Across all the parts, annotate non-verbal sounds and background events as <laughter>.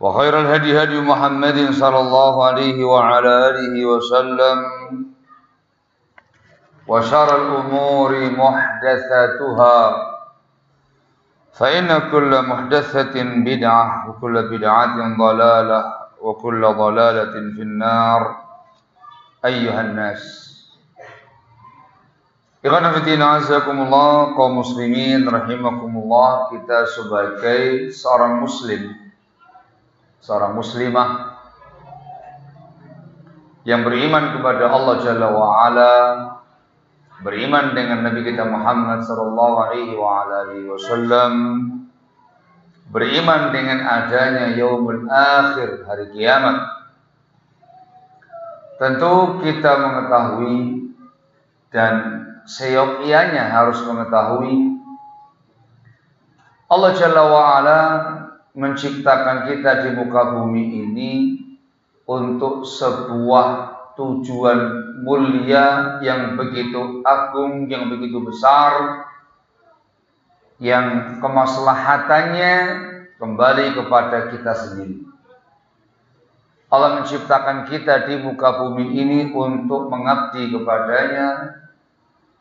وخير الهدي هدي محمد صلى الله عليه وعلى آله وسلم وشر الأمور محدثاتها فإن كل محدثة بدعة وكل بدعة ضلالة وكل ضلالة في النار. أيها الناس. Ikhwan Fiddina Azakumullah kaum muslimin rahimakumullah kita sebagai seorang muslim. Seorang muslimah yang beriman kepada Allah Jalla wa ala, beriman dengan Nabi kita Muhammad sallallahu alaihi wa alihi wasallam, beriman dengan adanya yaumul akhir, hari kiamat. Tentu kita mengetahui dan seyogianya harus mengetahui Allah Jalla wa ala menciptakan kita di muka bumi ini untuk sebuah tujuan mulia yang begitu agung, yang begitu besar, yang kemaslahatannya kembali kepada kita sendiri. Allah menciptakan kita di muka bumi ini untuk mengabdi kepadanya,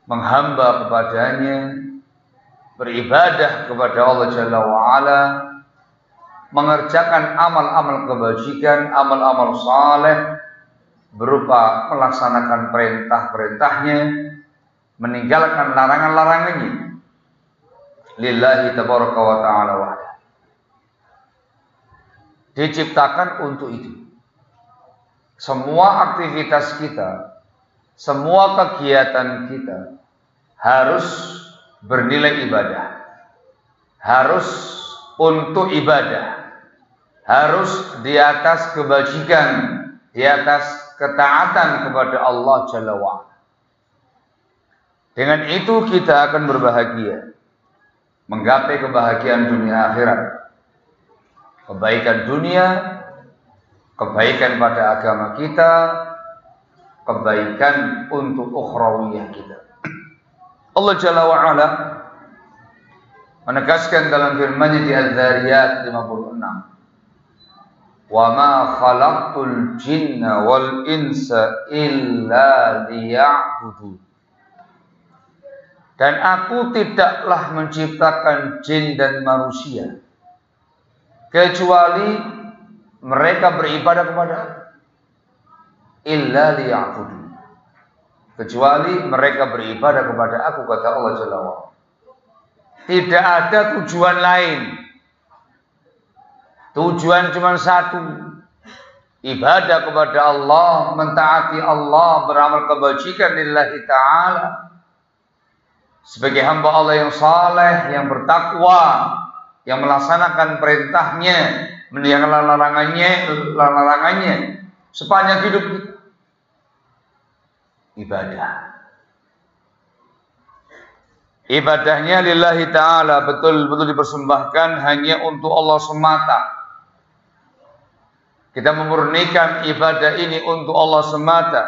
menghamba kepadanya, beribadah kepada Allah Jalla wa'ala, mengerjakan amal-amal kebajikan, amal-amal saleh berupa melaksanakan perintah-perintahnya, meninggalkan larangan-larangannya. Lillahi tabaraka wa ta'ala wahda. Diciptakan untuk itu. Semua aktivitas kita, semua kegiatan kita harus bernilai ibadah. Harus untuk ibadah harus di atas kebajikan, di atas ketaatan kepada Allah Jalla wa'ala. Dengan itu kita akan berbahagia. Menggapai kebahagiaan dunia akhirat. Kebaikan dunia, kebaikan pada agama kita, kebaikan untuk ukhrawiyah kita. <clears throat> Allah Jalla wa'ala menegaskan dalam firman-Nya di Al-Zariyat 56 wa ma khalaqtul jinna wal insa illa liya'budun dan aku tidaklah menciptakan jin dan manusia kecuali mereka beribadah kepada illa liya'budun kecuali mereka beribadah kepada aku kata Allah Jalla tidak ada tujuan lain Tujuan cuma satu. ibadah kepada Allah, mentaati Allah, beramal kebajikan lillahi ta'ala. Sebagai hamba Allah yang saleh, yang bertakwa, yang melaksanakan perintahnya, meninggalkan larangannya, larangannya sepanjang hidup. Ibadah. Ibadahnya lillahi ta'ala betul-betul dipersembahkan hanya untuk Allah semata. Kita memurnikan ibadah ini untuk Allah semata.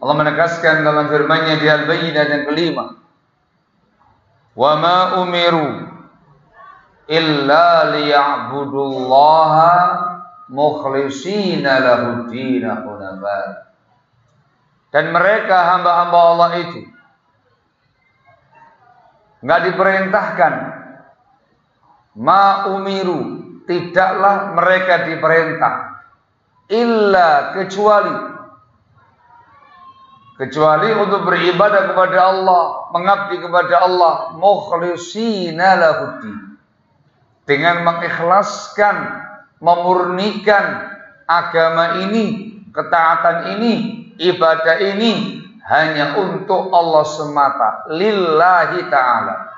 Allah menegaskan dalam firman-Nya di Al-Bayyinah yang kelima. Wa ma umiru illa liya'budullaha mukhlishina lahu Dan mereka hamba-hamba Allah itu nggak diperintahkan ma umiru tidaklah mereka diperintah illa kecuali kecuali untuk beribadah kepada Allah mengabdi kepada Allah mukhlishina lahuddin dengan mengikhlaskan memurnikan agama ini ketaatan ini ibadah ini hanya untuk Allah semata lillahi ta'ala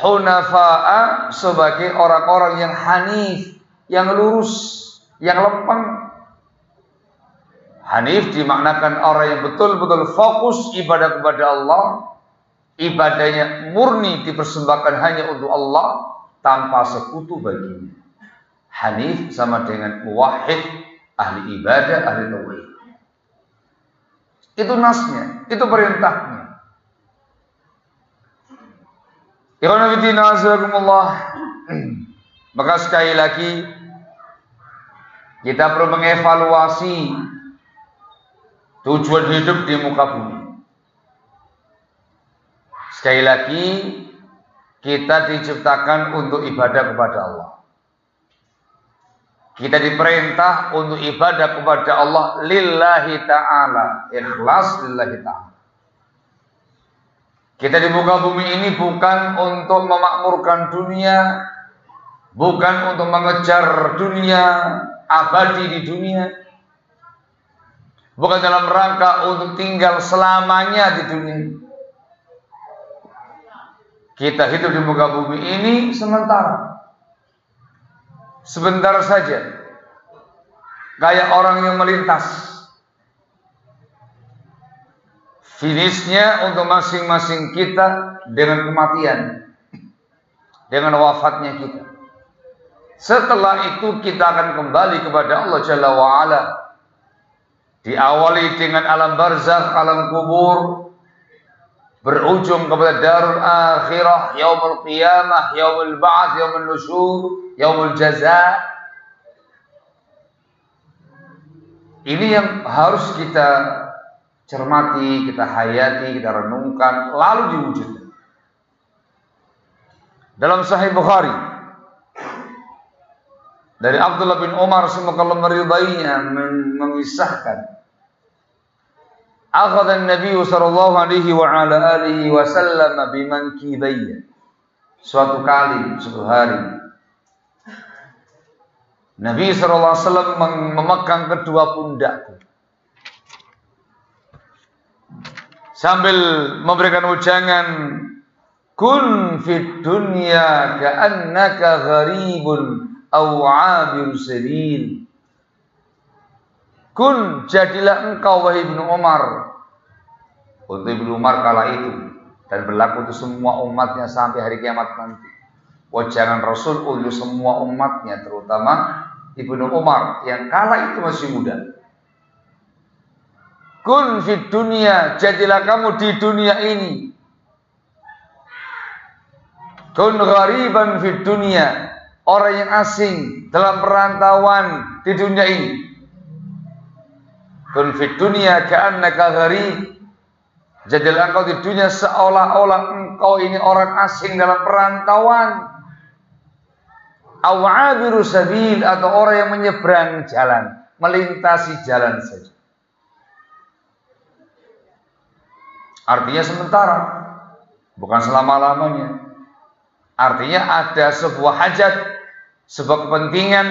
hunafa'a sebagai orang-orang yang hanif yang lurus yang lempeng. Hanif dimaknakan orang yang betul-betul fokus ibadah kepada Allah. Ibadahnya murni dipersembahkan hanya untuk Allah tanpa sekutu baginya. Hanif sama dengan muwahhid ahli ibadah ahli tauhid. Itu nasnya, itu perintahnya. Maka sekali lagi kita perlu mengevaluasi tujuan hidup di muka bumi. Sekali lagi kita diciptakan untuk ibadah kepada Allah. Kita diperintah untuk ibadah kepada Allah lillahi ta'ala. Ikhlas lillahi ta'ala. Kita di muka bumi ini bukan untuk memakmurkan dunia, bukan untuk mengejar dunia, abadi di dunia, bukan dalam rangka untuk tinggal selamanya di dunia. Kita hidup di muka bumi ini sementara sebentar saja. Kayak orang yang melintas. Finishnya untuk masing-masing kita dengan kematian. Dengan wafatnya kita. Setelah itu kita akan kembali kepada Allah Jalla wa'ala. Diawali dengan alam barzakh, alam kubur, berujung kepada darul akhirah, yaumul qiyamah, yaumul ba'ats, yaumul nusyur, yaumul jaza ini yang harus kita cermati, kita hayati, kita renungkan, lalu diwujudkan. Dalam Sahih Bukhari dari Abdullah bin Umar semoga Allah meridainya mengisahkan Akhadha Nabi sallallahu alaihi wa ala alihi wasallam bimankibayya. Suatu kali, suatu hari Nabi SAW memegang kedua pundakku. Sambil memberikan ujangan kun fid dunya ka'annaka gharibun aw 'abir sabil. Kun jadilah engkau wahai Ibnu Umar. Untuk Ibnu Umar kala itu dan berlaku untuk semua umatnya sampai hari kiamat nanti. Wajangan Rasul untuk semua umatnya terutama Ibnu Umar yang kala itu masih muda. Kun fit dunia, jadilah kamu di dunia ini. Kun ghariban fit dunia, orang yang asing dalam perantauan di dunia ini. Kun fit dunia ka'annaka gharib. Jadilah engkau di dunia seolah-olah engkau ini orang asing dalam perantauan awabiru sabil atau orang yang menyeberang jalan, melintasi jalan saja. Artinya sementara, bukan selama-lamanya. Artinya ada sebuah hajat, sebuah kepentingan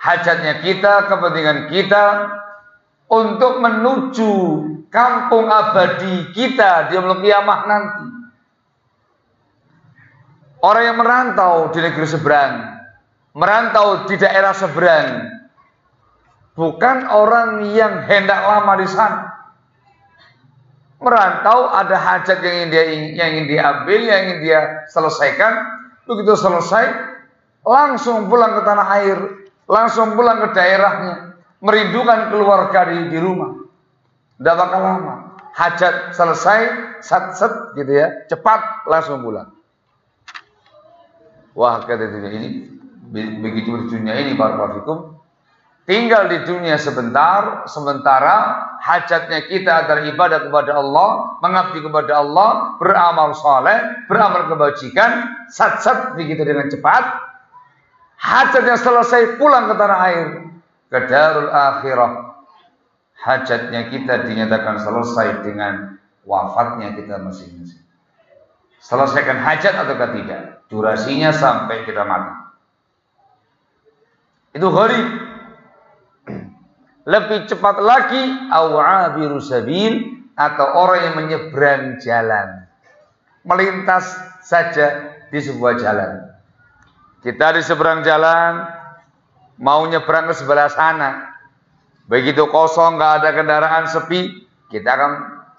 hajatnya kita, kepentingan kita untuk menuju kampung abadi kita di yaumul kiamah nanti. Orang yang merantau di negeri seberang, merantau di daerah seberang, bukan orang yang hendak lama di sana. Merantau ada hajat yang ingin dia yang ingin diambil, yang ingin dia selesaikan. Begitu selesai, langsung pulang ke tanah air, langsung pulang ke daerahnya, merindukan keluarga di, di rumah. Tidak bakal lama. Hajat selesai, sat set gitu ya, cepat langsung pulang. Wah kata ini begitu dunia ini barakallahu tinggal di dunia sebentar, sementara hajatnya kita adalah ibadah kepada Allah, mengabdi kepada Allah, beramal soleh, beramal kebajikan, sat-sat begitu dengan cepat, hajatnya selesai pulang ke tanah air, ke darul akhirah, hajatnya kita dinyatakan selesai dengan wafatnya kita masing-masing. Selesaikan hajat atau tidak? Durasinya sampai kita mati. Itu gharib. Lebih cepat lagi awabiru sabil atau orang yang menyeberang jalan. Melintas saja di sebuah jalan. Kita di seberang jalan mau nyebrang ke sebelah sana. Begitu kosong, nggak ada kendaraan sepi, kita akan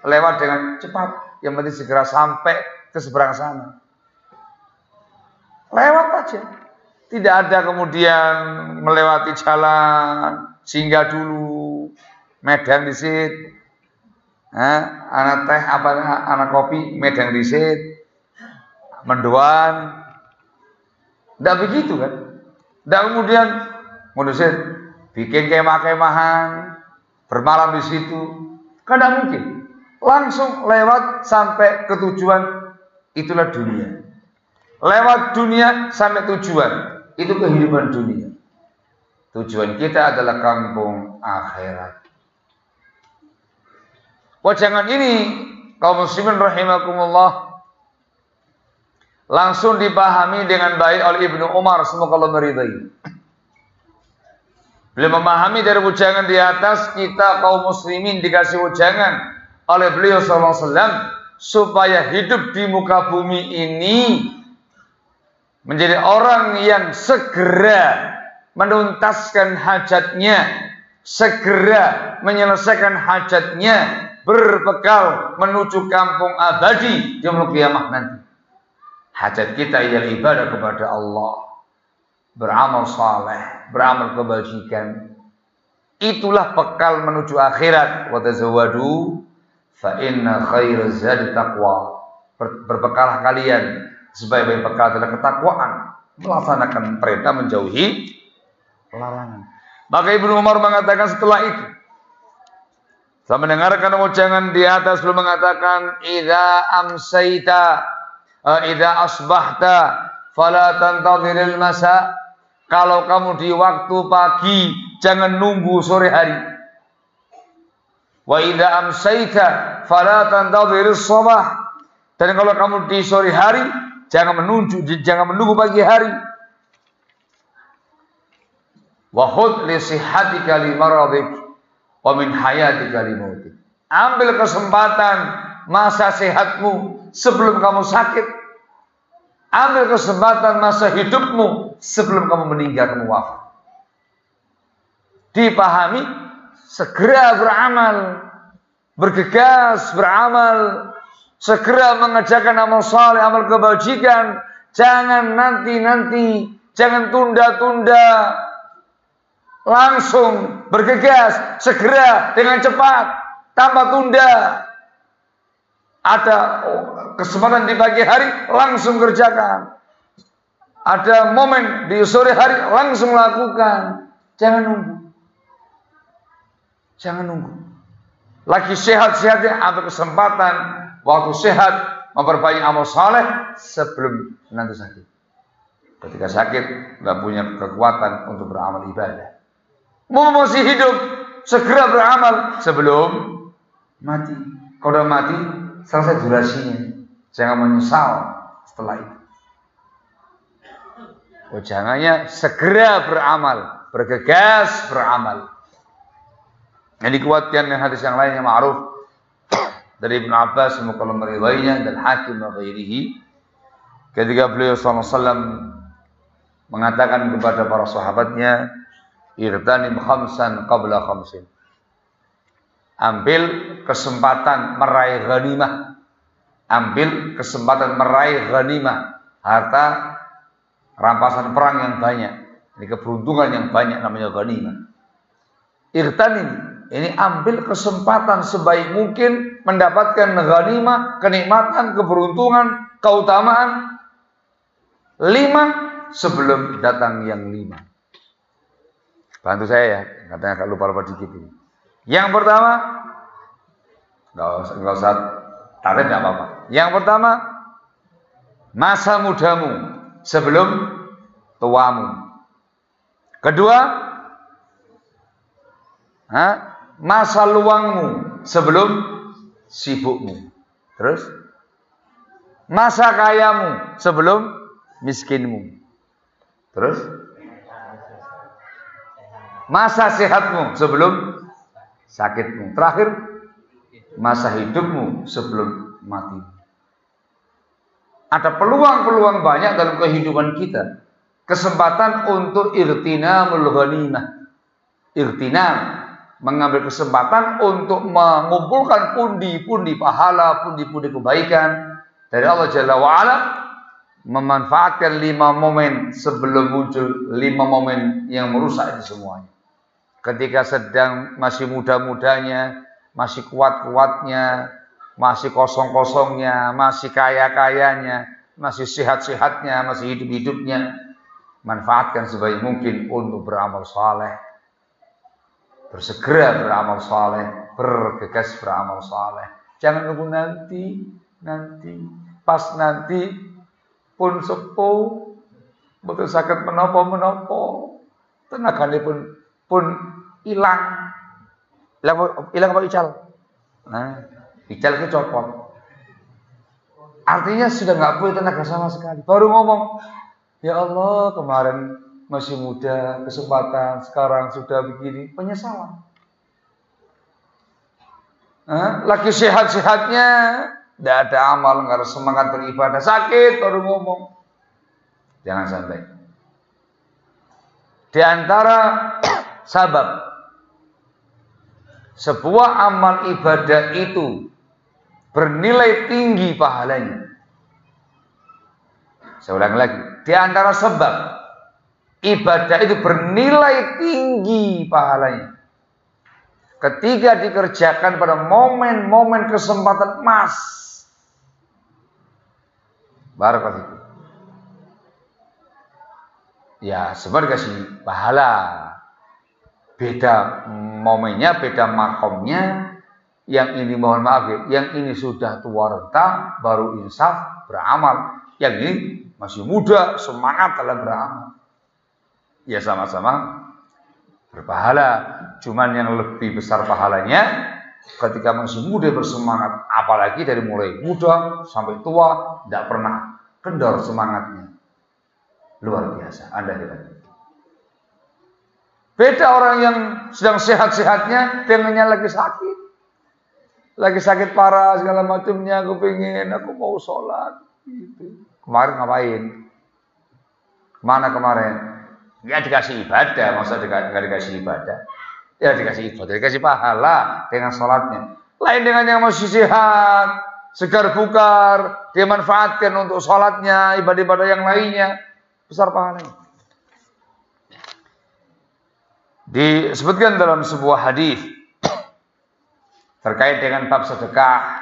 lewat dengan cepat. Yang penting segera sampai ke seberang sana. Lewat aja. Tidak ada kemudian melewati jalan, singgah dulu, medan di sit, eh, anak teh apa anak kopi, medan di sit, mendoan. Tidak begitu kan? Tidak kemudian mendusit bikin kemah-kemahan, bermalam di situ. Kan tidak mungkin. Langsung lewat sampai ke tujuan, itulah dunia. Lewat dunia sampai tujuan, itu kehidupan dunia. Tujuan kita adalah kampung akhirat. Wajangan ini kaum muslimin rahimakumullah langsung dipahami dengan baik oleh Ibnu Umar semoga Allah meridai. Beliau memahami dari ujangan di atas kita kaum muslimin dikasih ujangan oleh beliau wasallam supaya hidup di muka bumi ini menjadi orang yang segera menuntaskan hajatnya, segera menyelesaikan hajatnya, berbekal menuju kampung abadi di kiamat nanti. Hajat kita ialah ibadah kepada Allah beramal saleh, beramal kebajikan. Itulah bekal menuju akhirat. Wa tazawwadu fa inna khairaz zadi taqwa. Ber berbekalah kalian sebaik-baik bekal adalah ketakwaan, melaksanakan perintah menjauhi larangan. Maka Ibnu Umar mengatakan setelah itu saya mendengarkan ucapan di atas belum mengatakan idza amsaita uh, idza asbahta fala tantadhiril masa kalau kamu di waktu pagi, jangan nunggu sore hari. Wa idza amsayta fala tantadhiris sabah. Dan kalau kamu di sore hari, jangan menunggu jangan menunggu pagi hari. Wa khudh li sihhatika li maradik wa min hayatika li mautik. Ambil kesempatan masa sehatmu sebelum kamu sakit Ambil kesempatan masa hidupmu sebelum kamu meninggal, kamu wafat. Dipahami, segera beramal, bergegas beramal, segera mengerjakan amal saleh, amal kebajikan, jangan nanti-nanti, jangan tunda-tunda. Langsung bergegas, segera dengan cepat, tanpa tunda. Ada kesempatan di pagi hari langsung kerjakan. Ada momen di sore hari langsung lakukan. Jangan nunggu. Jangan nunggu. Lagi sehat-sehatnya ambil kesempatan waktu sehat memperbaiki amal saleh sebelum nanti sakit. Ketika sakit nggak punya kekuatan untuk beramal ibadah. Mau masih hidup segera beramal sebelum mati. Kalau udah mati selesai durasinya. Jangan menyesal setelah itu. Oh, jangannya segera beramal bergegas beramal. Yang dikuatkan dengan hadis yang lainnya ma'ruf <coughs> dari Ibn Abbas semoga Allah dan Hakim ghairihi ketika beliau SAW mengatakan kepada para sahabatnya irtanim khamsan qabla khamsin. Ambil kesempatan meraih ghanimah. Ambil kesempatan meraih ghanimah. Harta rampasan perang yang banyak. Ini keberuntungan yang banyak namanya ghanimah. Irtanim ini ambil kesempatan sebaik mungkin mendapatkan ghanimah, kenikmatan, keberuntungan, keutamaan. Lima sebelum datang yang lima. Bantu saya ya, katanya kalau lupa lupa dikit ini. Yang pertama, nggak usah, nggak usah tarik nggak apa-apa. Yang pertama, masa mudamu sebelum tuamu. Kedua, masa luangmu sebelum sibukmu. Terus masa kayamu sebelum miskinmu. Terus masa sehatmu sebelum sakitmu. Terakhir masa hidupmu sebelum mati. Ada peluang-peluang banyak dalam kehidupan kita. Kesempatan untuk irtinamul ghanimah. Irtinam mengambil kesempatan untuk mengumpulkan pundi-pundi pahala, pundi-pundi kebaikan dari Allah Jalla wa'ala memanfaatkan lima momen sebelum muncul lima momen yang merusak itu semuanya. Ketika sedang masih muda-mudanya, masih kuat-kuatnya, masih kosong-kosongnya, masih kaya-kayanya, masih sehat-sehatnya, masih hidup-hidupnya, manfaatkan sebaik mungkin untuk beramal saleh bersegera beramal saleh, bergegas beramal saleh. Jangan nunggu nanti, nanti, pas nanti pun sepuh, betul sakit menopo menopo, tenaga pun pun hilang, hilang hilang apa ical? Nah, ical itu copot. Artinya sudah nggak punya tenaga sama sekali. Baru ngomong, ya Allah kemarin masih muda, kesempatan, sekarang sudah begini, penyesalan. Nah, lagi sehat-sehatnya, tidak ada amal, nggak ada semangat beribadah, sakit baru ngomong. Jangan sampai. Di antara <clears throat> sabab sebuah amal ibadah itu bernilai tinggi pahalanya. Saya ulang lagi. Di antara sebab ibadah itu bernilai tinggi pahalanya. Ketika dikerjakan pada momen-momen kesempatan emas. Barakallahu Ya, sebenarnya kasih pahala. Beda momennya, beda makomnya. Yang ini mohon maaf ya, yang ini sudah tua renta, baru insaf, beramal. Yang ini masih muda, semangat dalam beramal ya sama-sama berpahala. Cuman yang lebih besar pahalanya ketika masih muda bersemangat, apalagi dari mulai muda sampai tua, tidak pernah kendor semangatnya. Luar biasa, Anda lihat. Beda orang yang sedang sehat-sehatnya dengannya lagi sakit. Lagi sakit parah segala macamnya, aku pengen, aku mau sholat. Gitu. Kemarin ngapain? Mana kemarin? Ya dikasih ibadah, masa nggak dikasih ibadah? Ya dikasih ibadah, dikasih pahala dengan sholatnya. Lain dengan yang masih sehat, segar bukar, dia manfaatkan untuk sholatnya, ibadah-ibadah yang lainnya, besar pahalanya. Disebutkan dalam sebuah hadis terkait dengan bab sedekah,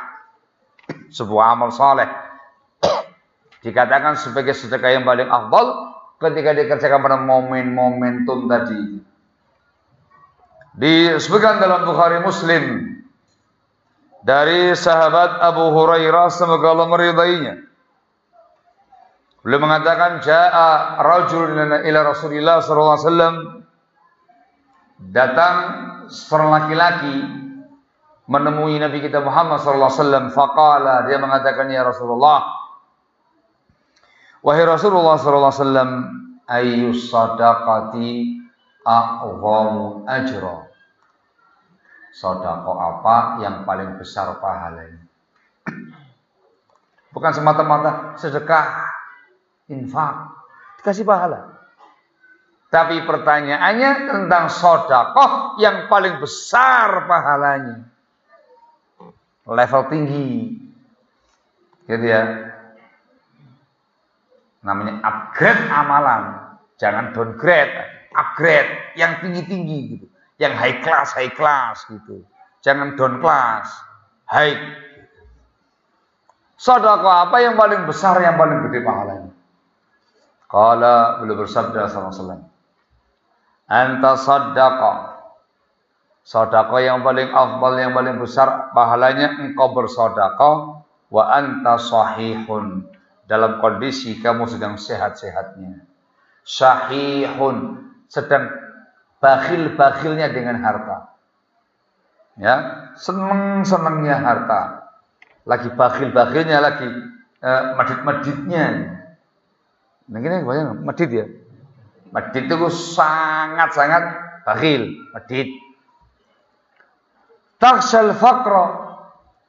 sebuah amal soleh, dikatakan sebagai sedekah yang paling afdal ketika dikerjakan pada momen-momentum tadi. Disebutkan dalam Bukhari Muslim dari sahabat Abu Hurairah semoga Allah meridainya. Beliau mengatakan jaa rajul ila Rasulillah sallallahu alaihi wasallam datang seorang laki-laki menemui Nabi kita Muhammad sallallahu alaihi wasallam faqala dia mengatakan ya Rasulullah Wahai Rasulullah sallallahu alaihi wasallam, ayyus sadaqati a'zamu ajra. Sodako apa yang paling besar pahalanya? Bukan semata-mata sedekah, infak, dikasih pahala. Tapi pertanyaannya tentang sodakoh yang paling besar pahalanya. Level tinggi. Gitu ya. Namanya upgrade amalan. Jangan downgrade. Upgrade. Yang tinggi-tinggi gitu. Yang high class, high class gitu. Jangan down class. High. Sodakoh apa yang paling besar, yang paling gede pahalanya? Kala beliau bersabda SAW anta saddaqa Sodako yang paling afdal, yang paling besar pahalanya engkau bersodako wa anta sahihun dalam kondisi kamu sedang sehat-sehatnya. Sahihun sedang bakhil-bakhilnya dengan harta. Ya, seneng-senengnya harta. Lagi bakhil-bakhilnya lagi eh, medit-meditnya. Nah, ini banyak medit ya. Medit itu sangat-sangat bakhil, medit. Takshal fakro.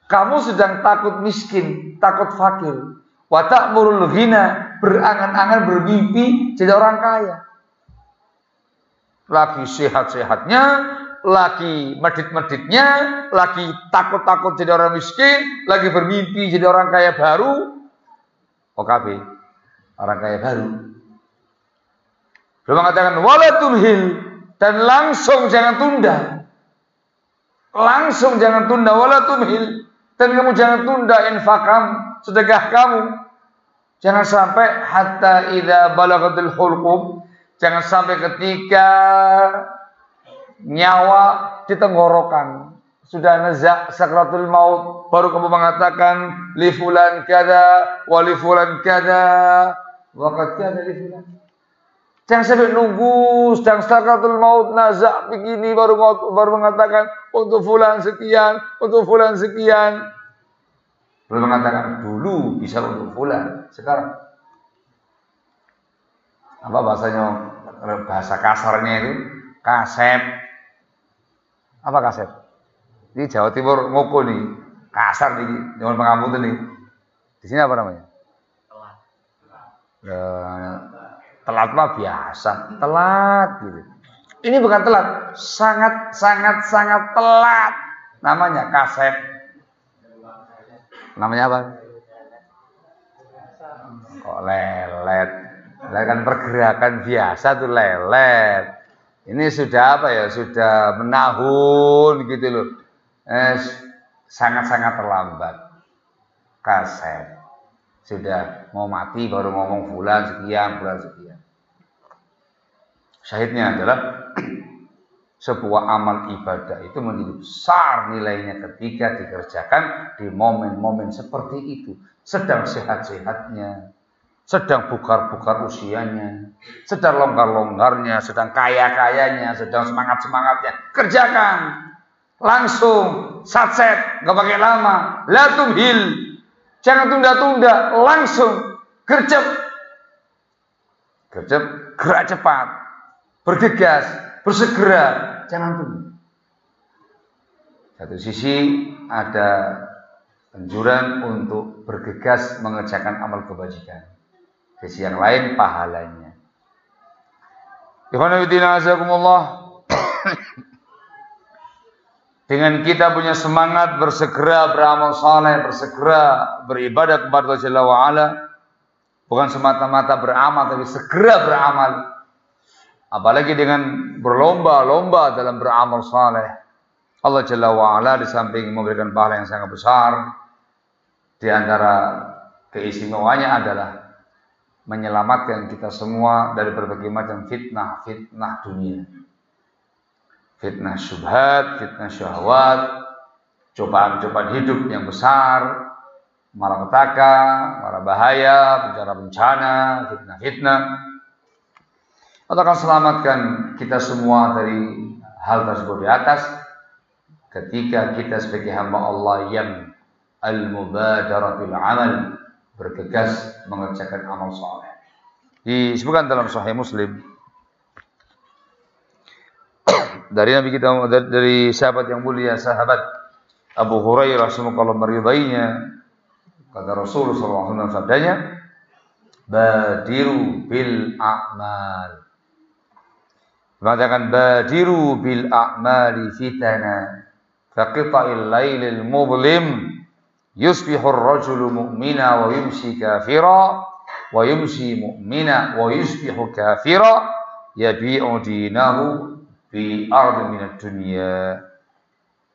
Kamu sedang takut miskin, takut fakir. Watak murul ghina, berangan-angan bermimpi jadi orang kaya. Lagi sehat-sehatnya, lagi medit-meditnya, lagi takut-takut jadi orang miskin, lagi bermimpi jadi orang kaya baru. OKB, orang kaya baru. Beliau mengatakan wala tumhil dan langsung jangan tunda. Langsung jangan tunda wala tumhil dan kamu jangan tunda infakam sedekah kamu. Jangan sampai hatta idza balagatil hulqum jangan sampai ketika nyawa di tenggorokan sudah nezak sakratul maut baru kamu mengatakan li fulan kada wa li fulan kada wa qad kada li fulan Jangan sampai nunggu sedang sakaratul maut nazak begini baru baru mengatakan untuk fulan sekian, untuk fulan sekian. Baru mengatakan dulu bisa untuk fulan, sekarang apa bahasanya bahasa kasarnya itu kasep. Apa kasep? Di Jawa Timur ngoko nih, kasar nih, jangan pengamut nih. Di sini apa namanya? Telat. Ya, Telat mah biasa, telat gitu. Ini bukan telat, sangat sangat sangat telat. Namanya kaset. Namanya apa? Kok lelet? Lelet kan pergerakan biasa tuh lelet. Ini sudah apa ya? Sudah menahun gitu loh. Eh, sangat-sangat terlambat. Kaset sudah mau mati baru ngomong bulan sekian, bulan sekian. Syahidnya adalah <clears throat> sebuah amal ibadah itu menjadi besar nilainya ketika dikerjakan di momen-momen seperti itu. Sedang sehat-sehatnya, sedang bukar-bukar usianya, sedang longgar-longgarnya, sedang kaya-kayanya, sedang semangat-semangatnya. Kerjakan langsung, satset, gak pakai lama, latum hil, Jangan tunda-tunda, langsung gercep. Gercep, gerak cepat. Bergegas, bersegera, jangan tunggu. Satu sisi ada anjuran untuk bergegas mengerjakan amal kebajikan. Sisi yang lain pahalanya. <coughs> Dengan kita punya semangat bersegera beramal saleh, bersegera beribadah kepada Allah Jalla wa'ala. Bukan semata-mata beramal, tapi segera beramal. Apalagi dengan berlomba-lomba dalam beramal saleh. Allah Jalla wa'ala di samping memberikan pahala yang sangat besar. Di antara keistimewaannya adalah menyelamatkan kita semua dari berbagai macam fitnah-fitnah dunia fitnah syubhat, fitnah syahwat, cobaan-cobaan hidup yang besar, malapetaka, mara bahaya, bencana-bencana, fitnah-fitnah. Allah akan selamatkan kita semua dari hal tersebut di atas? Ketika kita sebagai hamba Allah yang al-mubadaratul amal bergegas mengerjakan amal soleh. Disebutkan dalam Sahih Muslim. <coughs> Dari Nabi kita dari sahabat yang mulia sahabat Abu Hurairah semoga Allah meridainya. Kata Rasulullah SAW sabdanya badiru bil a'mal mengatakan badiru bil a'mali fitana faqita'il lailil mudlim yusbihu ar-rajulu mu'mina wa yumsi kafira wa yumsi mu'mina wa yusbihu kafira yabi'u dinahu fi ardi minad dunya.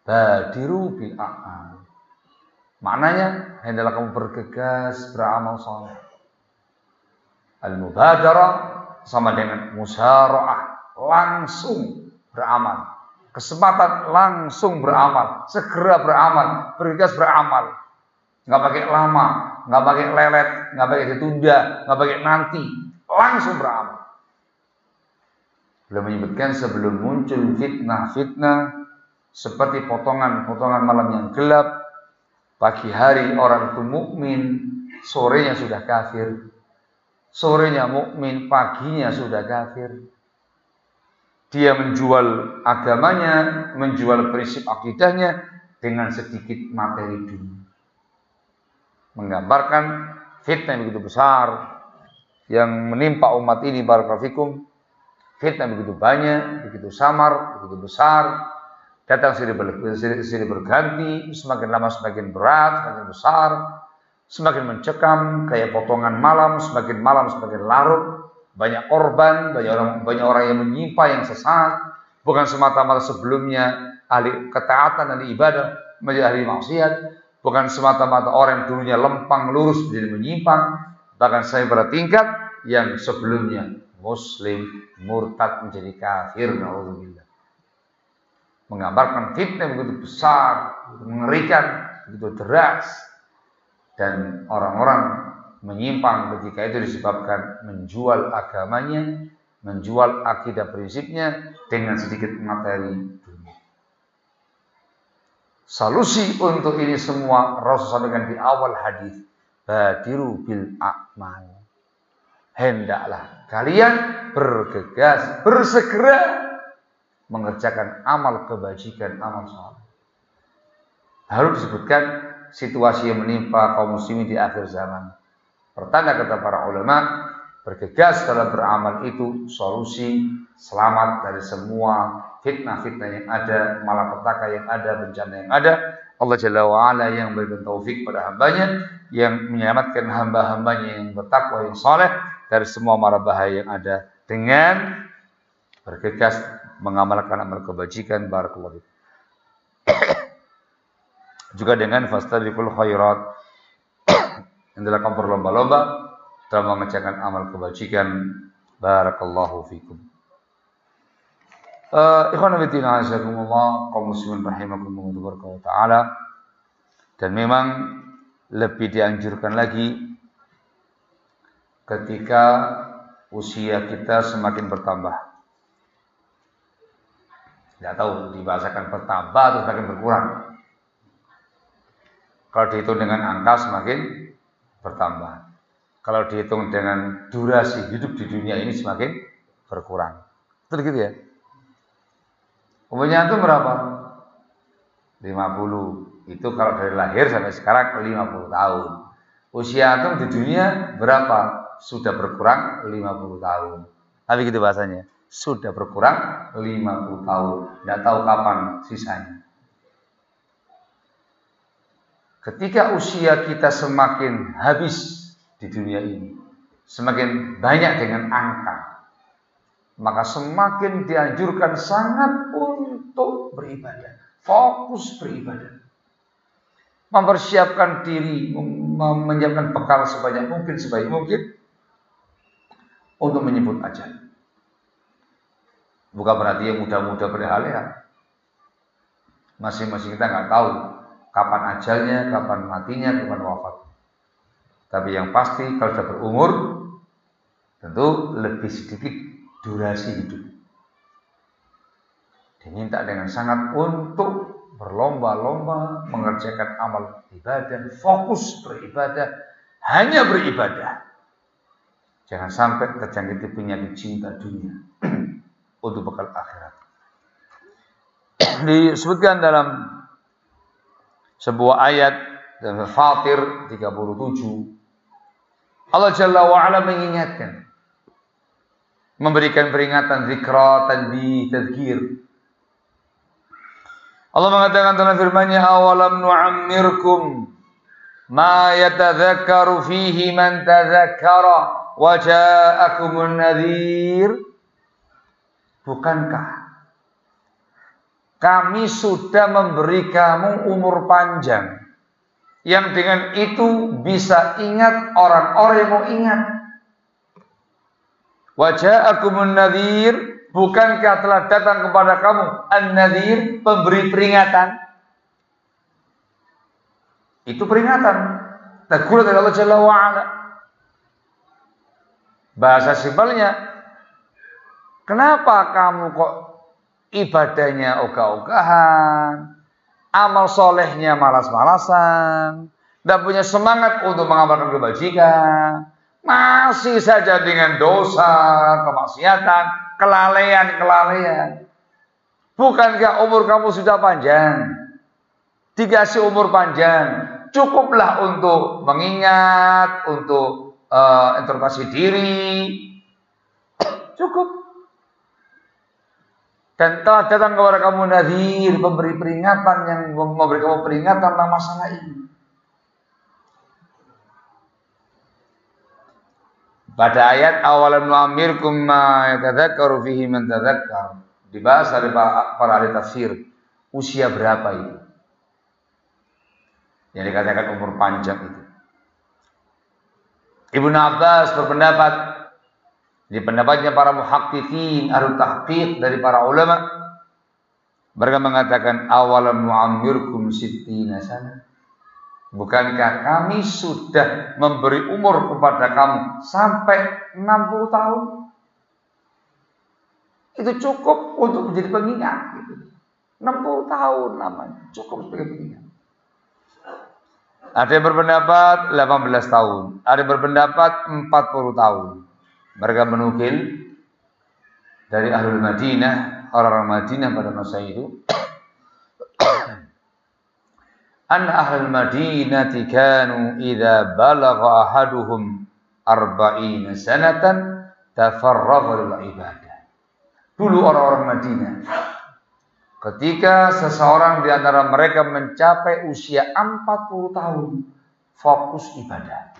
Badiru bil a'mal. Maknanya hendaklah kamu bergegas beramal saleh. Al-mubadarah sama dengan musara'ah langsung beramal. Kesempatan langsung beramal. Segera beramal. Bergegas beramal. Nggak pakai lama nggak pakai lelet nggak pakai ditunda nggak pakai nanti. Langsung beramal. Beliau menyebutkan sebelum muncul fitnah-fitnah seperti potongan-potongan malam yang gelap, pagi hari orang itu mukmin, sorenya sudah kafir. Sorenya mukmin, paginya sudah kafir. Dia menjual agamanya, menjual prinsip akidahnya dengan sedikit materi dunia. Menggambarkan fitnah yang begitu besar yang menimpa umat ini barakallahu Fitnah begitu banyak, begitu samar, begitu besar. Datang silih, ber, berganti, semakin lama semakin berat, semakin besar, semakin mencekam, kayak potongan malam, semakin malam semakin larut. Banyak korban, banyak orang, banyak orang yang menyimpan, yang sesat. Bukan semata-mata sebelumnya ahli ketaatan dan ibadah menjadi ahli maksiat. Bukan semata-mata orang yang dulunya lempang lurus menjadi menyimpang. Bahkan saya bertingkat yang sebelumnya muslim murtad menjadi kafir naudzubillah menggambarkan fitnah begitu besar mengerikan begitu deras dan orang-orang menyimpang ketika itu disebabkan menjual agamanya menjual akidah prinsipnya dengan sedikit materi dunia solusi untuk ini semua Rasul sampaikan di awal hadis badiru bil a'mal hendaklah kalian bergegas, bersegera mengerjakan amal kebajikan, amal saleh. Lalu disebutkan situasi yang menimpa kaum muslimin di akhir zaman. Pertanda kata para ulama, bergegas dalam beramal itu solusi selamat dari semua fitnah-fitnah yang ada, malapetaka yang ada, bencana yang ada. Allah Jalla wa'ala yang memberikan taufik pada hambanya, yang menyelamatkan hamba-hambanya yang bertakwa, yang soleh, dari semua mara bahaya yang ada dengan bergegas mengamalkan amal kebajikan. Barakallahu <coughs> juga dengan fastabiqul khairat yang kamu berlomba-lomba dalam mengerjakan amal kebajikan barakallahu fikum uh, ikhwan fillah kaum muslimin rahimakumullah taala dan memang lebih dianjurkan lagi ketika usia kita semakin bertambah. Tidak tahu dibahasakan bertambah atau semakin berkurang. Kalau dihitung dengan angka semakin bertambah. Kalau dihitung dengan durasi hidup di dunia ini semakin berkurang. Betul gitu ya? Umurnya itu berapa? 50. Itu kalau dari lahir sampai sekarang 50 tahun. Usia itu di dunia berapa? sudah berkurang 50 tahun. Tapi gitu bahasanya. Sudah berkurang 50 tahun. Tidak tahu kapan sisanya. Ketika usia kita semakin habis di dunia ini, semakin banyak dengan angka, maka semakin dianjurkan sangat untuk beribadah, fokus beribadah, mempersiapkan diri, menyiapkan bekal sebanyak mungkin, sebaik mungkin, untuk menyebut ajal. Bukan berarti yang muda-muda berleha-leha. Masing-masing kita nggak tahu kapan ajalnya, kapan matinya, kapan wafat. Tapi yang pasti kalau sudah berumur, tentu lebih sedikit durasi hidup. Diminta dengan sangat untuk berlomba-lomba mengerjakan amal ibadah, fokus beribadah, hanya beribadah. Jangan sampai terjangkiti penyakit cinta dunia <clears throat> untuk bekal akhirat. <clears throat> disebutkan dalam sebuah ayat dalam Fatir 37 Allah Jalla wa ala mengingatkan. Memberikan peringatan zikra tanbih tadzkir Allah mengatakan dalam firman-Nya awalam nu'ammirkum ma yatadzakkaru fihi man tadzakkara wa ja'akumun nadhir? Bukankah kami sudah memberi kamu umur panjang yang dengan itu bisa ingat orang-orang yang mau ingat. Wajah aku nadhir bukankah telah datang kepada kamu an-nadhir pemberi peringatan? Itu peringatan. Tegur dari Allah Jalla wa'ala. Bahasa simpelnya, kenapa kamu kok ibadahnya ogah-ogahan, amal solehnya malas-malasan, dan punya semangat untuk mengamalkan kebajikan, masih saja dengan dosa, kemaksiatan, kelalaian-kelalaian. Bukankah umur kamu sudah panjang? Dikasih umur panjang, cukuplah untuk mengingat, untuk uh, introspeksi diri. Cukup. Dan telah datang kepada kamu nadir, memberi peringatan yang memberi kamu peringatan tentang masalah ini. Pada ayat awalan nu'amirkum ma yatadzakkaru fihi man tadzakkar. Dibahas oleh para ahli tafsir. Usia berapa itu? Yang dikatakan umur panjang itu. Ibnu Abbas berpendapat di pendapatnya para muhaqqiqin, ahli tahqiq dari para ulama mereka mengatakan awalam nu'ammirkum sittina sana. Bukankah kami sudah memberi umur kepada kamu sampai 60 tahun? Itu cukup untuk menjadi pengingat. Gitu. 60 tahun namanya, cukup sebagai pengingat. Ada yang berpendapat 18 tahun, ada yang berpendapat 40 tahun. Mereka menukil dari Ahlul Madinah, orang-orang Madinah pada masa itu. <coughs> An Ahlul Madinah kanu idza balagha ahaduhum arba'ina sanatan tafarragha lil ibadah. Dulu orang-orang Madinah ketika seseorang di antara mereka mencapai usia 40 tahun fokus ibadah.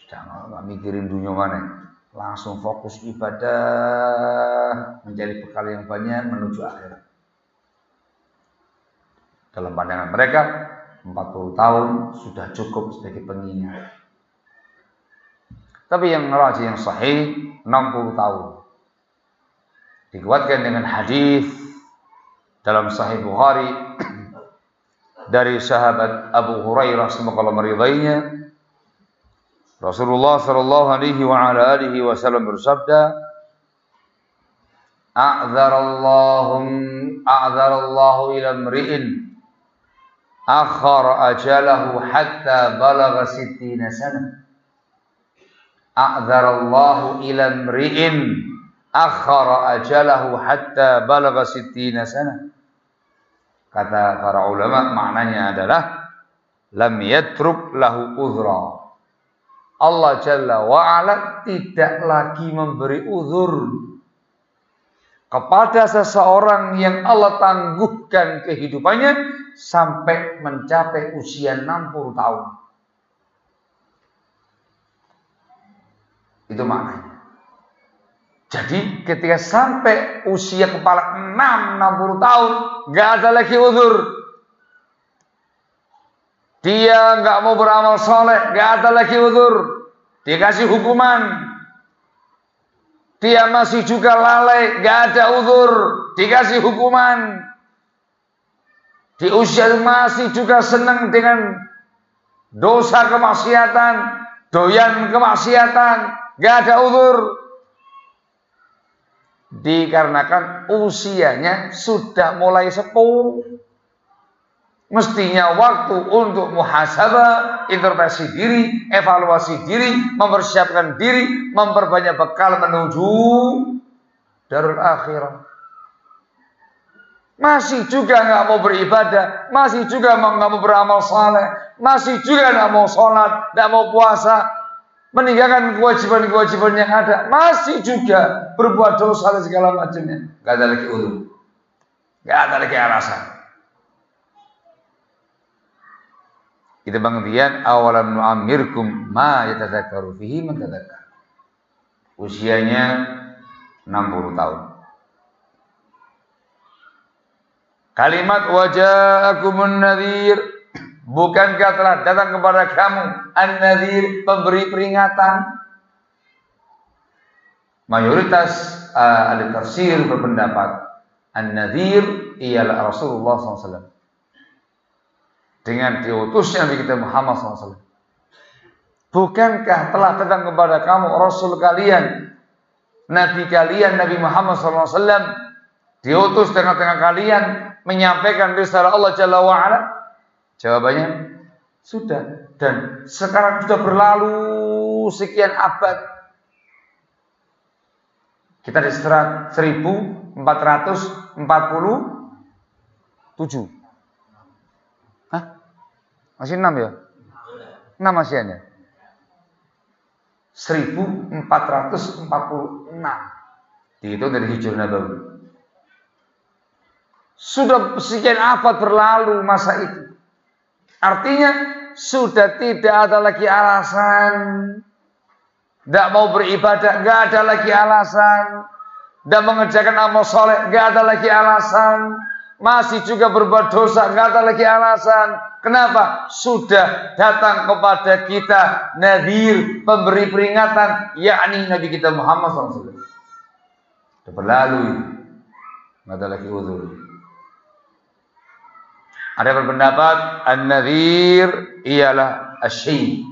Sudah nggak mikirin dunia mana langsung fokus ibadah menjadi bekal yang banyak menuju akhirat. Dalam pandangan mereka 40 tahun sudah cukup sebagai pengingat. Tapi yang rajin yang sahih 60 tahun. Dikuatkan dengan hadis dalam Sahih Bukhari <clears throat> dari sahabat Abu Hurairah semoga Allah meridainya Rasulullah sallallahu alaihi wa ala alihi wasallam bersabda, "A'dzarallahum a'dzarallahu ila mri'in akhar ajalahu hatta balagha sittina sana." A'dzarallahu ila mri'in akhar ajalahu hatta balagha sittina sana. Kata para ulama maknanya adalah lam yatruk lahu uzra Allah Jalla wa'ala tidak lagi memberi uzur kepada seseorang yang Allah tangguhkan kehidupannya sampai mencapai usia 60 tahun. Itu maknanya. Jadi ketika sampai usia kepala 6 60 tahun, gak ada lagi uzur. Dia nggak mau beramal soleh, nggak ada lagi uzur. Dikasih hukuman. Dia masih juga lalai, nggak ada uzur, dikasih hukuman. Di usia masih juga senang dengan dosa kemaksiatan, doyan kemaksiatan, nggak ada uzur. Dikarenakan usianya sudah mulai sepuh. Mestinya waktu untuk muhasabah, introspeksi diri, evaluasi diri, mempersiapkan diri, memperbanyak bekal menuju darul akhirah. masih juga nggak mau beribadah, masih juga nggak mau beramal saleh, masih juga nggak mau sholat, nggak mau puasa, meninggalkan kewajiban-kewajiban yang ada, masih juga berbuat dosa dan segala macamnya. Gak ada lagi ulum, gak ada lagi alasan. Itu pengertian awalam nu'amirkum ma yatadzakkaru fihi man Usianya 60 tahun. Kalimat waja'akumun nadhir Bukankah telah datang kepada kamu an-nadhir pemberi peringatan? Mayoritas uh, ahli tafsir berpendapat an-nadhir ialah Rasulullah SAW. Dengan diutusnya Nabi kita Muhammad SAW. Bukankah telah datang kepada kamu Rasul kalian, Nabi kalian Nabi Muhammad SAW diutus tengah-tengah kalian menyampaikan risalah Allah Jalla wa'ala? Jawabannya sudah dan sekarang sudah berlalu sekian abad. Kita diserat 1447. Masih 6 ya? 6 masihannya. 1446. Dihitung dari Hijrah Nabawi. Sudah sekian abad berlalu masa itu. Artinya sudah tidak ada lagi alasan. Tidak mau beribadah, nggak ada lagi alasan. Tidak mengerjakan amal soleh, nggak ada lagi alasan. Masih juga berbuat dosa, nggak ada lagi alasan. Kenapa? Sudah datang kepada kita nadir pemberi peringatan, yakni Nabi kita Muhammad SAW. Sudah berlalu, nggak ada lagi uzur. Ada berpendapat an-nadhir ialah asyai.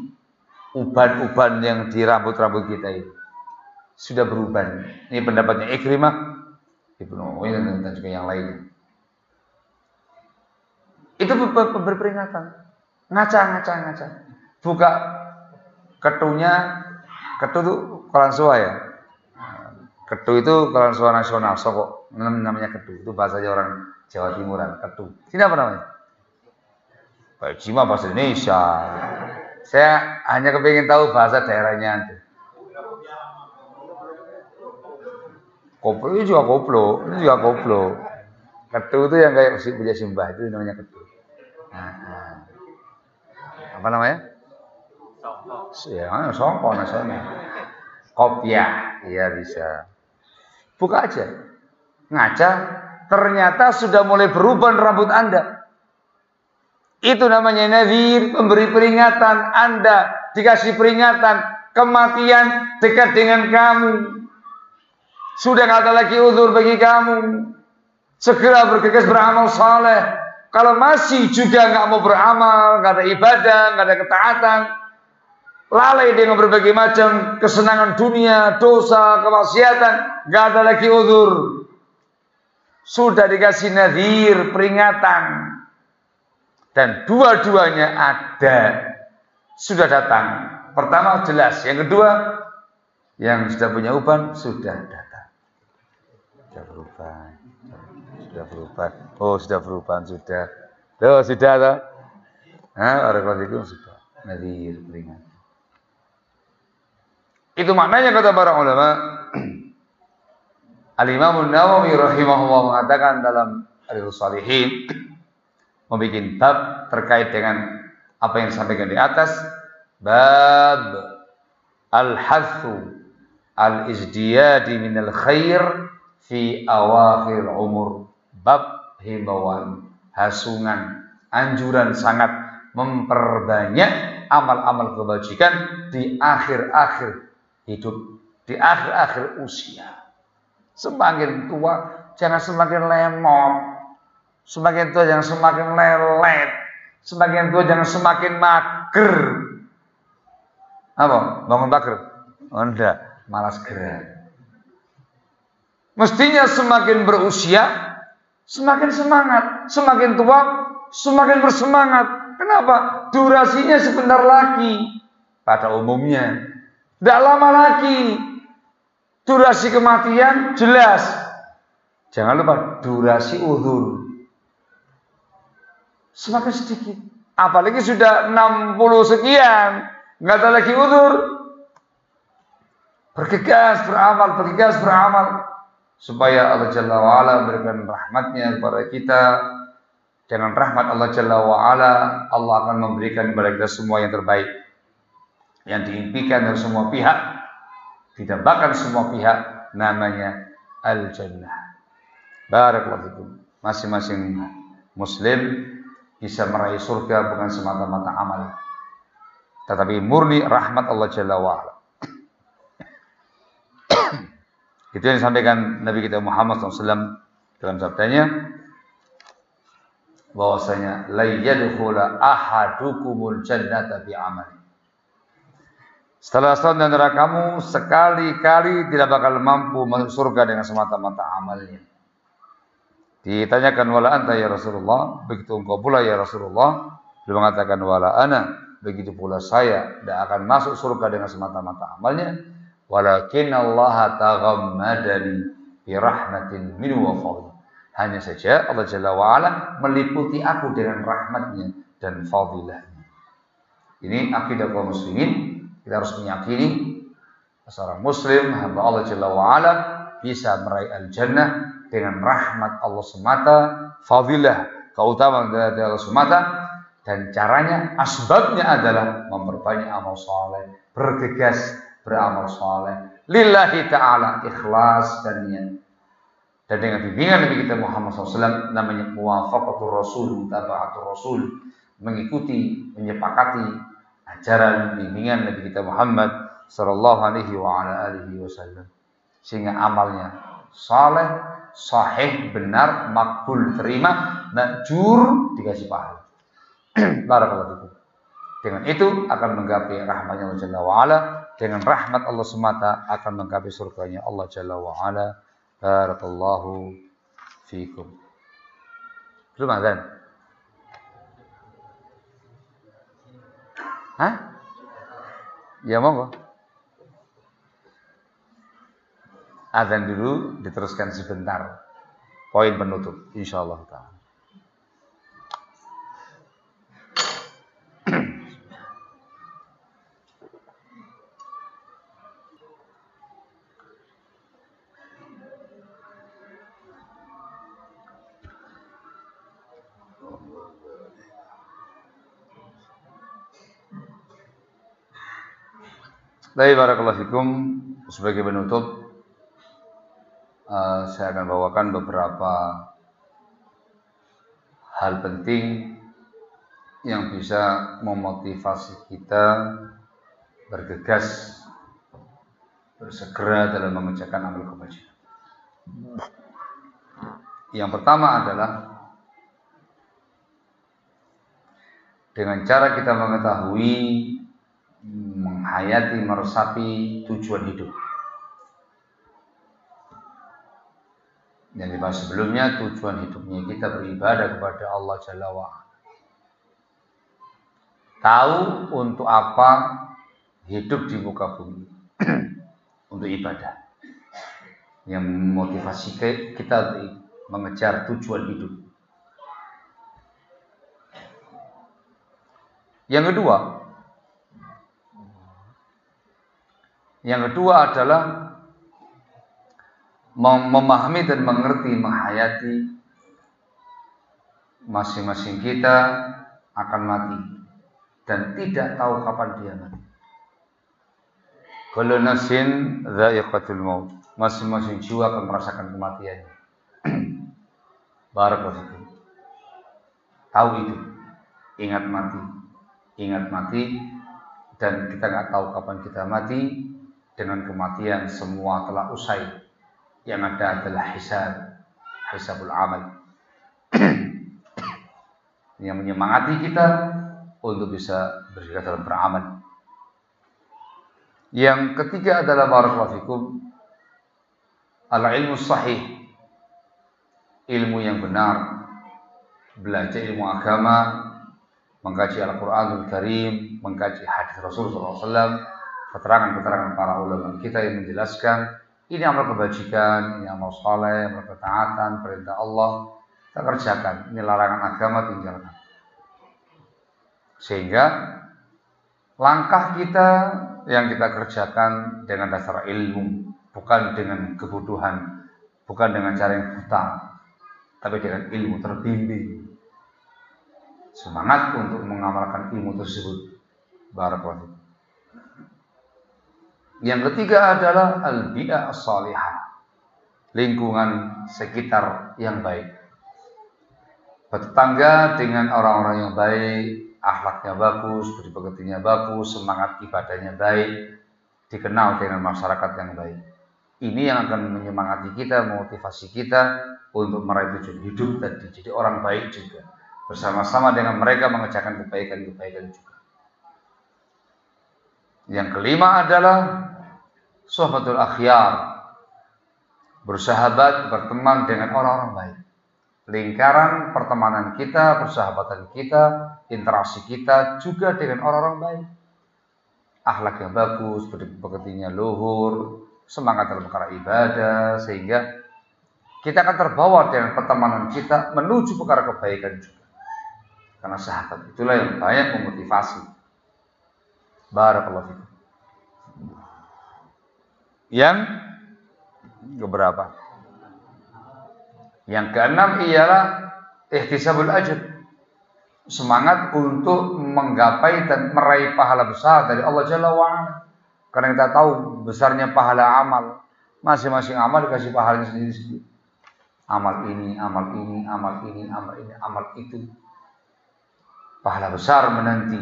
Uban-uban yang di rambut-rambut kita itu sudah beruban. Ini pendapatnya Ikrimah, Ibnu Uyainah dan juga yang lainnya. Itu pemberi peringatan. Ngaca, ngaca, ngaca. Buka ketunya, ketu itu kolan suwa ya. Ketu itu kolan suwa nasional, sokok namanya ketu. Itu bahasa orang Jawa Timuran, ketu. Sini apa namanya? Pak Jima bahasa Indonesia. Saya hanya kepingin tahu bahasa daerahnya nanti. Koplo itu juga koplo, itu juga koplo. Ketu itu yang kayak punya simbah itu namanya ketu. Nah. Apa namanya? Ya, songkok nasional. Kopia, iya bisa. Buka aja. Ngaca, ternyata sudah mulai berubah rambut Anda. Itu namanya nazir, pemberi peringatan. Anda dikasih peringatan, kematian dekat dengan kamu. Sudah nggak ada lagi uzur bagi kamu. Segera bergegas beramal saleh. Kalau masih juga nggak mau beramal, nggak ada ibadah, nggak ada ketaatan, lalai dengan berbagai macam kesenangan dunia, dosa, kemaksiatan, nggak ada lagi uzur. Sudah dikasih nazir, peringatan. Dan dua-duanya ada. Sudah datang. Pertama jelas. Yang kedua, yang sudah punya uban sudah datang. Sudah berubah. Oh, sudah berubah sudah. Loh, sudah toh? Nah, orang sudah. Nadir peringat. Itu maknanya kata para ulama. <clears throat> Al-Imam Nawawi rahimahullah mengatakan dalam Al-Salihin membuat bab terkait dengan apa yang disampaikan di atas bab al-hathu al-izdiyadi minal khair fi awakhir umur bab himbauan hasungan anjuran sangat memperbanyak amal-amal kebajikan di akhir-akhir hidup di akhir-akhir usia semakin tua jangan semakin lemot Semakin tua jangan semakin lelet. Semakin tua jangan semakin mager. Apa? Bangun mager? Oh, enggak, malas gerak. Mestinya semakin berusia, semakin semangat. Semakin tua, semakin bersemangat. Kenapa? Durasinya sebentar lagi. Pada umumnya. Tidak lama lagi. Durasi kematian jelas Jangan lupa durasi uzur. Semakin sedikit. Apalagi sudah 60 sekian. Nggak ada lagi uzur. Bergegas beramal, bergegas beramal. Supaya Allah Jalla wa'ala berikan rahmatnya kepada kita. Dengan rahmat Allah Jalla wa'ala, Allah akan memberikan kepada kita semua yang terbaik. Yang diimpikan dari semua pihak. Didambakan semua pihak. Namanya Al-Jannah. Barakallahu Masing-masing muslim bisa meraih surga bukan semata-mata amal. Tetapi murni rahmat Allah Jalla wa'ala. Itu yang disampaikan Nabi kita Muhammad SAW dalam sabdanya bahwasanya la yadkhula ahadukumul jannata bi amali. Setelah setahun dan kamu sekali-kali tidak bakal mampu masuk surga dengan semata-mata amalnya. Ditanyakan wala anta ya Rasulullah, begitu engkau pula ya Rasulullah, beliau mengatakan wala ana, begitu pula saya tidak akan masuk surga dengan semata-mata amalnya, walakin Allah taghammadani bi rahmatin minhu wa fadl. Hanya saja Allah Jalla wa ala meliputi aku dengan rahmatnya dan fadilahnya. Ini akidah kaum muslimin, kita harus meyakini seorang muslim hamba Allah Jalla wa ala bisa meraih al-jannah dengan rahmat Allah semata, fadilah, keutamaan dari Allah semata, dan caranya, asbabnya adalah memperbanyak amal soleh, bergegas beramal soleh, lillahi ta'ala, ikhlas dan niat. Dan dengan bimbingan Nabi kita Muhammad SAW namanya muwafaqatul Rasul, tabaatul Rasul, mengikuti, menyepakati ajaran bimbingan Nabi kita Muhammad sallallahu alaihi wa ala alihi wasallam sehingga amalnya saleh sahih, benar, makbul, terima, makjur, dikasih pahala. <clears throat> Barakallahu. Dengan itu akan menggapai rahmatnya Allah Jalla wa'ala. Dengan rahmat Allah semata akan menggapai surganya Allah Jalla wa'ala. Barakallahu fikum. Belum azan? Hah? Ya monggo. Azan dulu, diteruskan sebentar. Poin penutup, insya Allah ta'ala. Baik, barakallahu fikum. Sebagai penutup, uh, saya akan bawakan beberapa hal penting yang bisa memotivasi kita bergegas bersegera dalam mengerjakan amal kebajikan. Yang pertama adalah dengan cara kita mengetahui menghayati meresapi tujuan hidup. yang dibahas sebelumnya tujuan hidupnya kita beribadah kepada Allah Jalla wa'ala. Tahu untuk apa hidup di muka bumi. <clears throat> untuk ibadah. Yang memotivasi kita mengejar tujuan hidup. Yang kedua, yang kedua adalah memahami dan mengerti, menghayati masing-masing kita akan mati dan tidak tahu kapan dia mati. Kullu nafsin dha'iqatul maut. Masing-masing jiwa akan merasakan kematiannya. <clears throat> Barakallahu Tahu itu. Ingat mati. Ingat mati dan kita nggak tahu kapan kita mati dengan kematian semua telah usai. Yang ada adalah hisab. Hisabul amal. <clears throat> Yang menyemangati kita untuk bisa bergerak dalam beramal. Yang ketiga adalah barakallahu fikum al ilmu sahih. Ilmu yang benar. Belajar ilmu agama. Mengkaji Al-Quranul Karim. Mengkaji hadis Rasulullah SAW keterangan-keterangan para ulama kita yang menjelaskan Ini amal kebajikan, ini amal soleh, amal ketaatan, perintah Allah. Kita kerjakan. Ini larangan agama tinggalkan. Sehingga langkah kita yang kita kerjakan dengan dasar ilmu, bukan dengan kebutuhan, bukan dengan cara yang buta, tapi dengan ilmu terbimbing. Semangat untuk mengamalkan ilmu tersebut. Barakallahu yang ketiga adalah al-bi'ah salihah Lingkungan sekitar yang baik. Bertetangga dengan orang-orang yang baik, akhlaknya bagus, budi bagus, semangat ibadahnya baik, dikenal dengan masyarakat yang baik. Ini yang akan menyemangati kita, motivasi kita untuk meraih tujuan hidup tadi. Jadi orang baik juga. Bersama-sama dengan mereka mengerjakan kebaikan-kebaikan juga. Yang kelima adalah sohbatul akhyar. Bersahabat, berteman dengan orang-orang baik. Lingkaran pertemanan kita, persahabatan kita, interaksi kita juga dengan orang-orang baik. Akhlak yang bagus, pekertinya luhur, semangat dalam perkara ibadah, sehingga kita akan terbawa dengan pertemanan kita menuju perkara kebaikan juga. Karena sahabat itulah yang banyak memotivasi Barakallahu fikum. Yang keberapa? Yang keenam ialah ihtisabul ajr. Semangat untuk menggapai dan meraih pahala besar dari Allah Jalla wa'ala. Karena kita tahu besarnya pahala amal. Masing-masing amal dikasih pahalanya sendiri-sendiri. Amal ini, amal ini, amal ini, amal ini, amal itu. Pahala besar menanti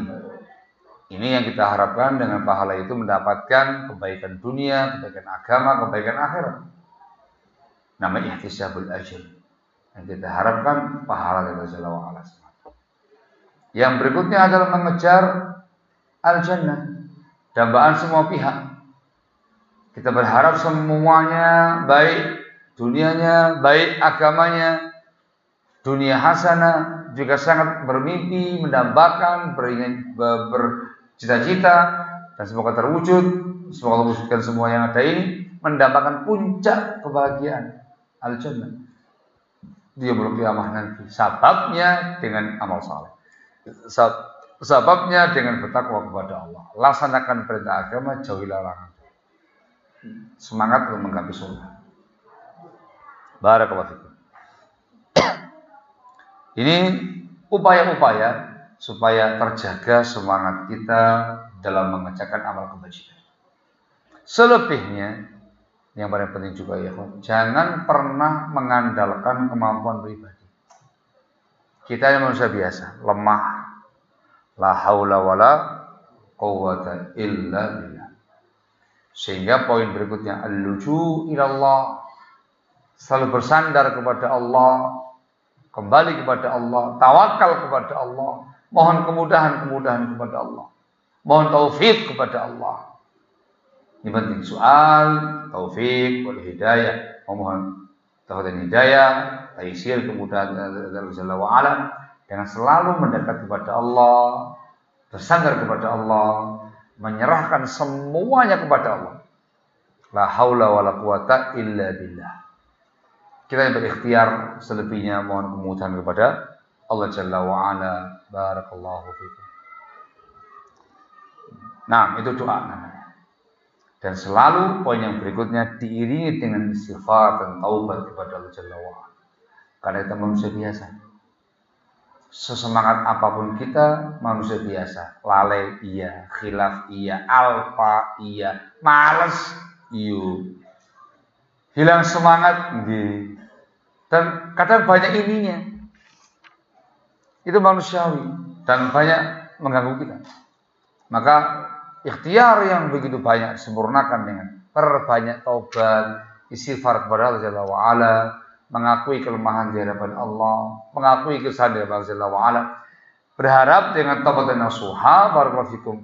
ini yang kita harapkan dengan pahala itu mendapatkan kebaikan dunia, kebaikan agama, kebaikan akhirat. Namanya ihtisabul ajr. Yang kita harapkan pahala dari Allah Ta'ala. Yang berikutnya adalah mengejar al-jannah. Dambaan semua pihak. Kita berharap semuanya baik dunianya, baik agamanya, dunia hasanah juga sangat bermimpi, mendambakan, beringin, ber, cita-cita dan semoga terwujud. Semoga Allah wujudkan semua yang ada ini mendapatkan puncak kebahagiaan al-jannah. Dia belum kiamah nanti. Sababnya dengan amal saleh. Sababnya dengan bertakwa kepada Allah. Laksanakan perintah agama, jauhi larangan. Semangat untuk menggapai surga. Barakallahu. Ini upaya-upaya supaya terjaga semangat kita dalam mengerjakan amal kebajikan. Selebihnya, yang paling penting juga ya, jangan pernah mengandalkan kemampuan pribadi. Kita yang manusia biasa, lemah, la haula wala quwwata illa billah. Sehingga poin berikutnya al-luju ilallah selalu bersandar kepada Allah, kembali kepada Allah, tawakal kepada Allah, Mohon kemudahan-kemudahan kepada Allah. Mohon taufik kepada Allah. Ini penting soal taufik wal hidayah. Mohon taufik dan hidayah, taisir kemudahan dari Allah wa dengan selalu mendekat kepada Allah, bersandar kepada Allah, menyerahkan semuanya kepada Allah. La haula wala quwata illa billah. Kita yang berikhtiar selebihnya mohon kemudahan kepada Allah Jalla wa'ala Barakallahu fikum. Nah itu doa namanya. Dan selalu poin yang berikutnya diiringi dengan istighfar dan taubat kepada Allah Jalla wa'ala. Karena kita manusia biasa. Sesemangat apa pun kita manusia biasa. Lalai iya, khilaf iya, alfa iya, males iyo Hilang semangat. Dan kadang banyak ininya itu manusiawi dan banyak mengganggu kita. Maka ikhtiar yang begitu banyak sempurnakan dengan perbanyak taubat, istighfar kepada Allah Jalla wa mengakui kelemahan di hadapan Allah, mengakui kesalahan di hadapan Allah berharap dengan taubat dan nasuha barakallahu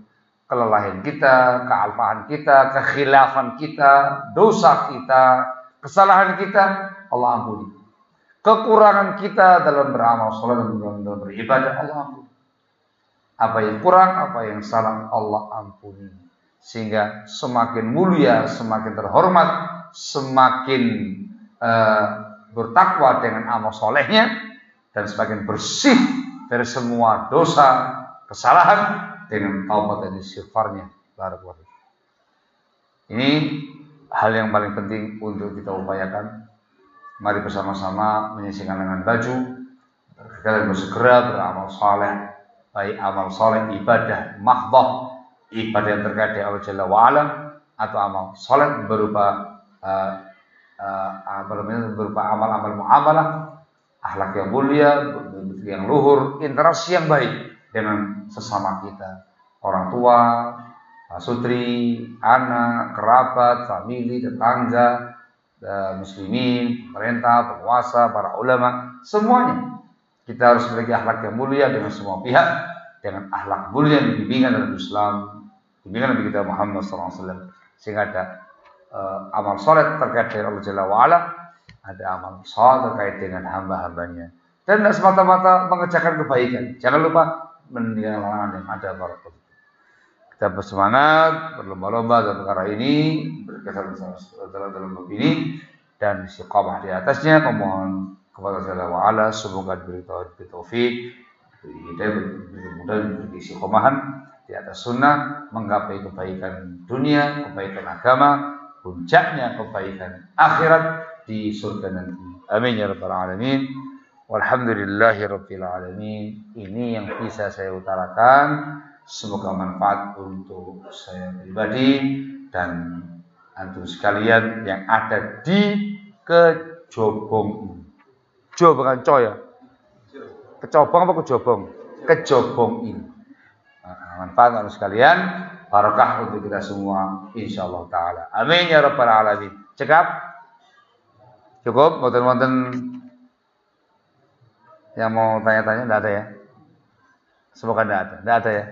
kelelahan kita, kealpahan kita, kekhilafan kita, dosa kita, kesalahan kita, Allah ampuni kekurangan kita dalam beramal sholat dan dalam beribadah Allah ampuni. Apa yang kurang, apa yang salah Allah ampuni. Sehingga semakin mulia, semakin terhormat semakin uh, bertakwa dengan amal solehnya dan semakin bersih dari semua dosa, kesalahan dengan taubat dan istighfarnya. Ini hal yang paling penting untuk kita upayakan. Mari bersama-sama menyisihkan dengan baju, kita bersegera beramal soleh, baik amal soleh ibadah mahdoh, ibadah yang terkait dengan Allah Jalla wa'ala, atau amal soleh berupa uh, uh, berupa amal-amal muamalah, akhlak yang mulia, yang luhur, interaksi yang baik dengan sesama kita, orang tua, sutri, anak, kerabat, famili, tetangga, muslimin, pemerintah, penguasa, para ulama, semuanya. Kita harus memiliki akhlak yang mulia dengan semua pihak, dengan akhlak mulia yang dibimbingan dalam Islam, bimbingan Nabi kita Muhammad SAW, sehingga ada uh, amal soleh terkait dengan Allah Jalla wa'ala, ada amal soleh terkait dengan hamba-hambanya. Dan tidak semata-mata mengerjakan kebaikan. Jangan lupa meninggalkan yang ada barakallahu kita bersemangat berlomba-lomba dalam perkara ini berkesan dalam dalam bab ini dan istiqamah di atasnya memohon kepada Allah Taala semoga diberi taufik kita mudah diberi istiqomahan di atas sunnah menggapai kebaikan dunia kebaikan agama puncaknya kebaikan akhirat di surga nanti. Amin ya rabbal alamin. Walhamdulillahi rabbil alamin. Ini yang bisa saya utarakan Semoga manfaat untuk saya pribadi dan antum sekalian yang ada di kejobong. Jo bukan co ya. Kecobong apa kejobong? Kejobong ini. Nah, manfaat untuk sekalian, barakah untuk kita semua insyaallah taala. Amin ya rabbal alamin. Cekap? Cukup? Wonten-wonten yang mau tanya-tanya enggak ada ya? Semoga enggak ada. Enggak ada ya?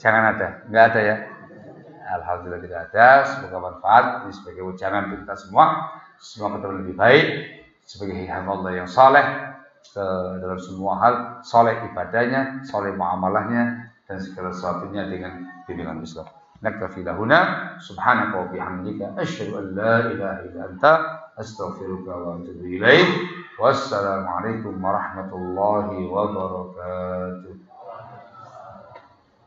Jangan ada, nggak ada ya. Alhamdulillah tidak ada. Semoga manfaat ini sebagai ujangan kita semua. Semua kita lebih baik sebagai hamba Allah yang saleh ke dalam semua hal, saleh ibadahnya, saleh muamalahnya dan segala sesuatunya dengan bimbingan Islam. نكتفي لهنا سبحانك وبحمدك أشهد أن لا إله إلا أنت أستغفرك وأتوب إليك والسلام عليكم ورحمة الله وبركاته